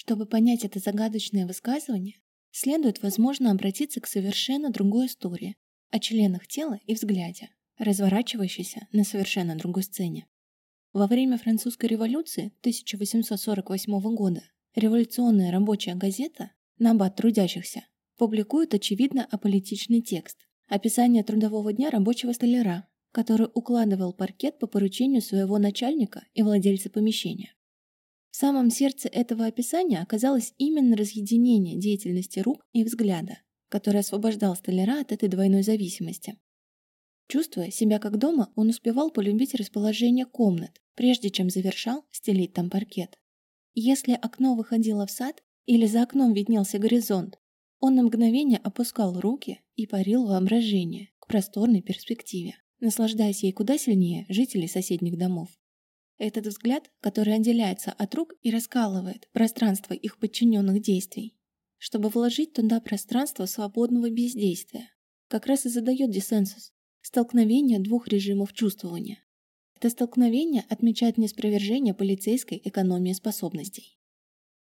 Чтобы понять это загадочное высказывание, следует, возможно, обратиться к совершенно другой истории о членах тела и взгляде, разворачивающейся на совершенно другой сцене. Во время французской революции 1848 года революционная рабочая газета «Набат трудящихся» публикует очевидно аполитичный текст описание трудового дня рабочего столяра, который укладывал паркет по поручению своего начальника и владельца помещения. В самом сердце этого описания оказалось именно разъединение деятельности рук и взгляда, который освобождал столяра от этой двойной зависимости. Чувствуя себя как дома, он успевал полюбить расположение комнат, прежде чем завершал стелить там паркет. Если окно выходило в сад или за окном виднелся горизонт, он на мгновение опускал руки и парил воображение к просторной перспективе, наслаждаясь ей куда сильнее жителей соседних домов. Этот взгляд, который отделяется от рук и раскалывает пространство их подчиненных действий, чтобы вложить туда пространство свободного бездействия, как раз и задает диссенсус, столкновение двух режимов чувствования. Это столкновение отмечает неспровержение полицейской экономии способностей.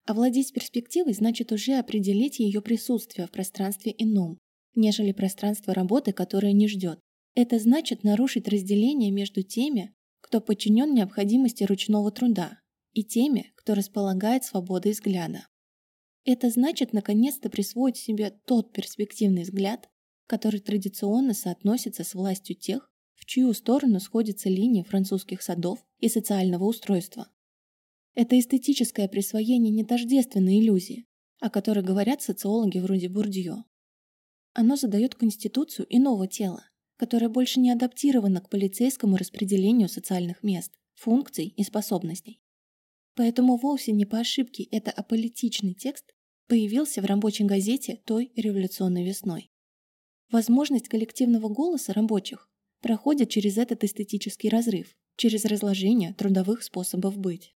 Овладеть перспективой значит уже определить ее присутствие в пространстве ином, нежели пространство работы, которое не ждет. Это значит нарушить разделение между теми, кто подчинен необходимости ручного труда, и теми, кто располагает свободой взгляда. Это значит наконец-то присвоить себе тот перспективный взгляд, который традиционно соотносится с властью тех, в чью сторону сходятся линии французских садов и социального устройства. Это эстетическое присвоение не тождественной иллюзии, о которой говорят социологи вроде Бурдье. Оно задает конституцию иного тела, которое больше не адаптировано к полицейскому распределению социальных мест, функций и способностей. Поэтому вовсе не по ошибке это аполитичный текст появился в рабочей газете той революционной весной. Возможность коллективного голоса рабочих проходит через этот эстетический разрыв, через разложение трудовых способов быть.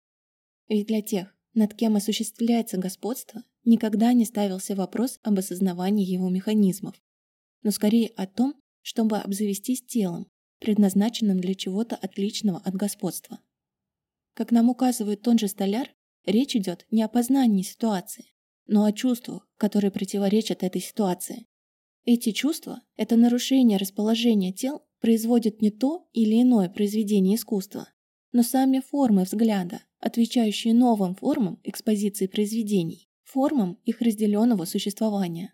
Ведь для тех, над кем осуществляется господство, никогда не ставился вопрос об осознавании его механизмов, но скорее о том, чтобы обзавестись телом, предназначенным для чего-то отличного от господства. Как нам указывает тот же столяр, речь идет не о познании ситуации, но о чувствах, которые противоречат этой ситуации. Эти чувства, это нарушение расположения тел, производят не то или иное произведение искусства, но сами формы взгляда, отвечающие новым формам экспозиции произведений, формам их разделенного существования.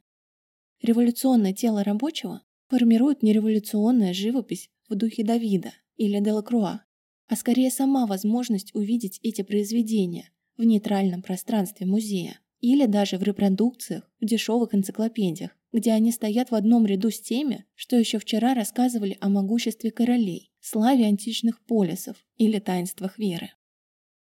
Революционное тело рабочего формирует не революционная живопись в духе Давида или Делакруа, а скорее сама возможность увидеть эти произведения в нейтральном пространстве музея или даже в репродукциях в дешевых энциклопедиях, где они стоят в одном ряду с теми, что еще вчера рассказывали о могуществе королей, славе античных полисов или таинствах веры.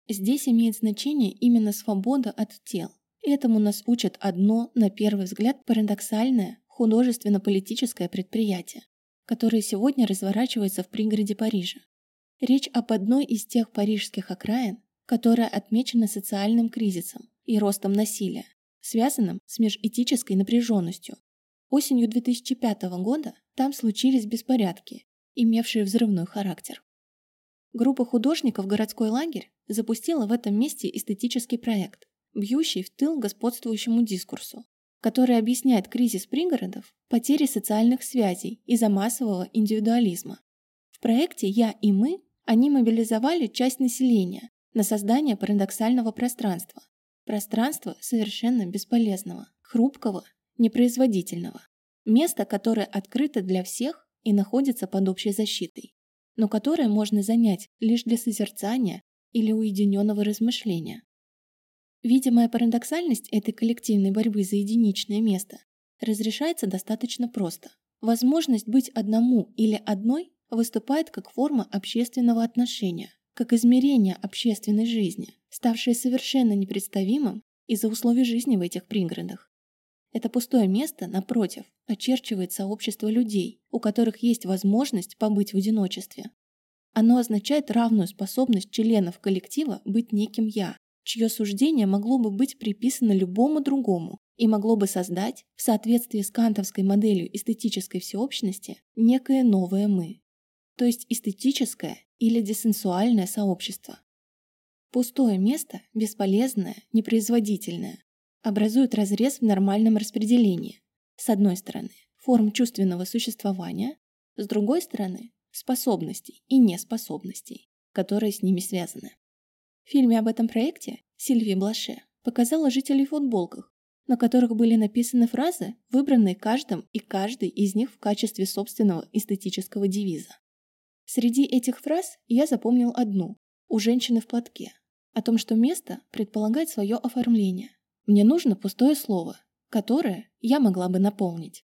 Здесь имеет значение именно свобода от тел. Этому нас учат одно, на первый взгляд, парадоксальное художественно-политическое предприятие, которое сегодня разворачивается в пригороде Парижа. Речь об одной из тех парижских окраин, которая отмечена социальным кризисом и ростом насилия, связанным с межэтической напряженностью. Осенью 2005 года там случились беспорядки, имевшие взрывной характер. Группа художников «Городской лагерь» запустила в этом месте эстетический проект, бьющий в тыл господствующему дискурсу, который объясняет кризис пригородов потерей социальных связей из-за массового индивидуализма. В проекте «Я и мы» они мобилизовали часть населения на создание парадоксального пространства. Пространства совершенно бесполезного, хрупкого, непроизводительного. Место, которое открыто для всех и находится под общей защитой, но которое можно занять лишь для созерцания или уединенного размышления. Видимая парадоксальность этой коллективной борьбы за единичное место разрешается достаточно просто. Возможность быть одному или одной выступает как форма общественного отношения, как измерение общественной жизни, ставшее совершенно непредставимым из-за условий жизни в этих пригородах. Это пустое место, напротив, очерчивает сообщество людей, у которых есть возможность побыть в одиночестве. Оно означает равную способность членов коллектива быть неким «я», чье суждение могло бы быть приписано любому другому и могло бы создать, в соответствии с кантовской моделью эстетической всеобщности, некое новое «мы», то есть эстетическое или диссенсуальное сообщество. Пустое место, бесполезное, непроизводительное, образует разрез в нормальном распределении. С одной стороны, форм чувственного существования, с другой стороны, способностей и неспособностей, которые с ними связаны. В фильме об этом проекте Сильвия Блаше показала жителей в футболках, на которых были написаны фразы, выбранные каждым и каждый из них в качестве собственного эстетического девиза. Среди этих фраз я запомнил одну «У женщины в платке» о том, что место предполагает свое оформление. Мне нужно пустое слово, которое я могла бы наполнить.